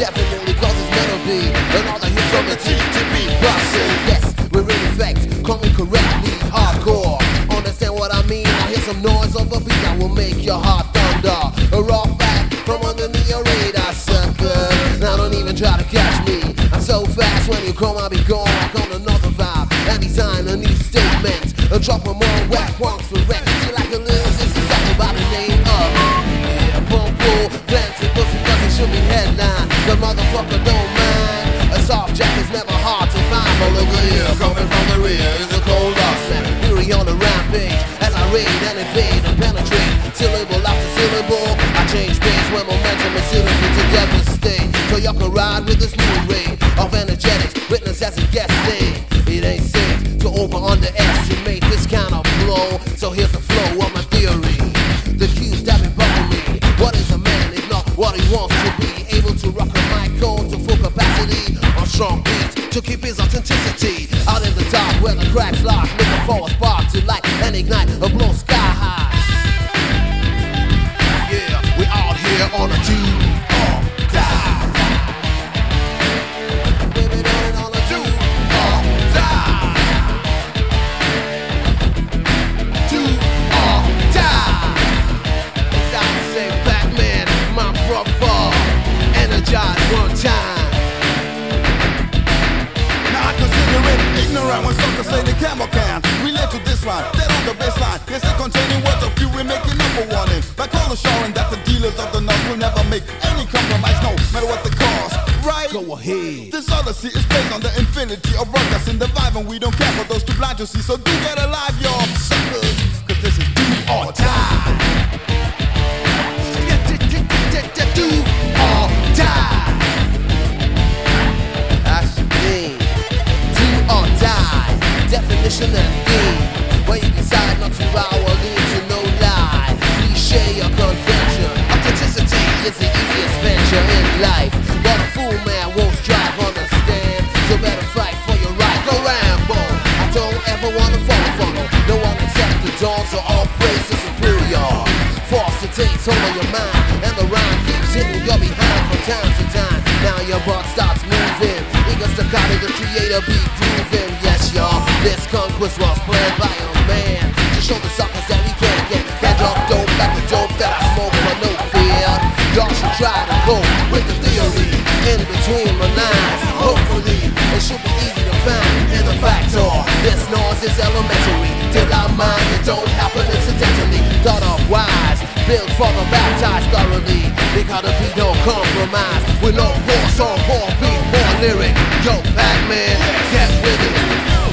definitely, cause it's meant to be. Another hit from the TTB process. Yes, we're in effect, call coming correctly, hardcore. Understand what I mean? I hear some noise of a beat that will make your heart thunder. A raw fact from underneath your radar, sucker. Now don't even try to catch me. I'm so fast when you come, I'll be gone. I come another vibe and design a new statement. A drop of more whack wonks for wreck. The motherfucker don't mind. A soft jack is never hard to find. But look at here, coming from the rear is a cold snap. Fury on the rampage as I raid and invade and penetrate. Syllable after syllable, to keep his authenticity. Out in the dark where the cracks lock, looking for a spark to light and ignite a blow sky high. Yeah, we out here on a do suckers say they can relate to this one. Dead on the baseline, yes, it containing words of fury making up a warning. Like all assuring that the dealers of the north will never make any compromise, no matter what the cost. Right? Go ahead. This odyssey is based on the infinity of ruckus in the vibe, and we don't care for those too blind to see. So do get alive, y'all Of your mind, and the rhyme keeps hitting your behind from time to time. Now your butt starts moving. Ego staccato, the creator be grooving. Yes, y'all, this conquest was planned by a man to show the suckers that we can't get. That drop dope like the dope that I smoke for no the baptized thoroughly. Because the beat don't compromise. With no poor song, poor beat, poor lyric. Yo, Pac-Man, get with it.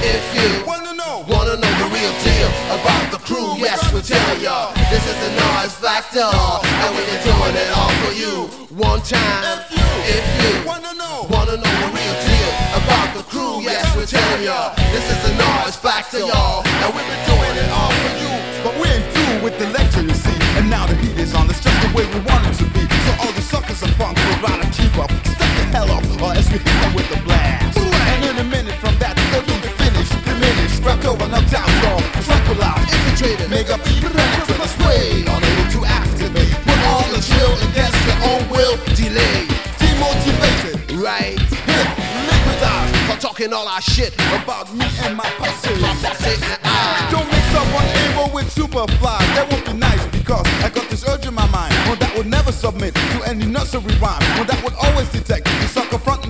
If you Wanna know? Wanna know the real deal about the crew? Yes, we'll tell y'all. This is the noise factor, and been doing it all for you. One time, if you Wanna know? wanna know the real deal about the crew? Yes, we'll tell y'all. This is the noise factor, y'all, hit them with the blast. And in a minute from that, they'll be finished, diminished, wrapped over, knocked out, y'all. Tranquilized, Infiltrated, make up even after the spray. Unable to activate, put all the chill against your own will. delay, Demotivated, right? hit, liquidized. For talking all our shit About me and my posse. my posse and I. Don't mix up one able with superfly. That won't be nice because I got this urge in my mind. One that would never submit to any nursery rhyme. One that would always detect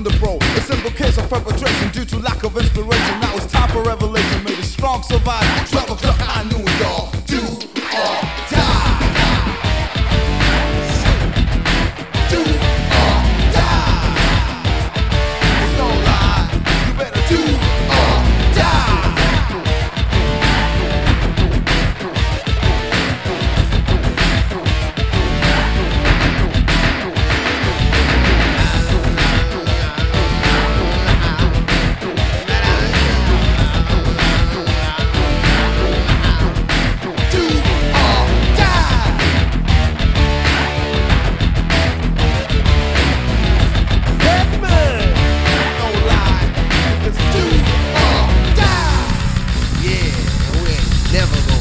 the bro. A simple case of perpetration due to lack of inspiration. Now it's time for revelation. May the strong survive. Never gonna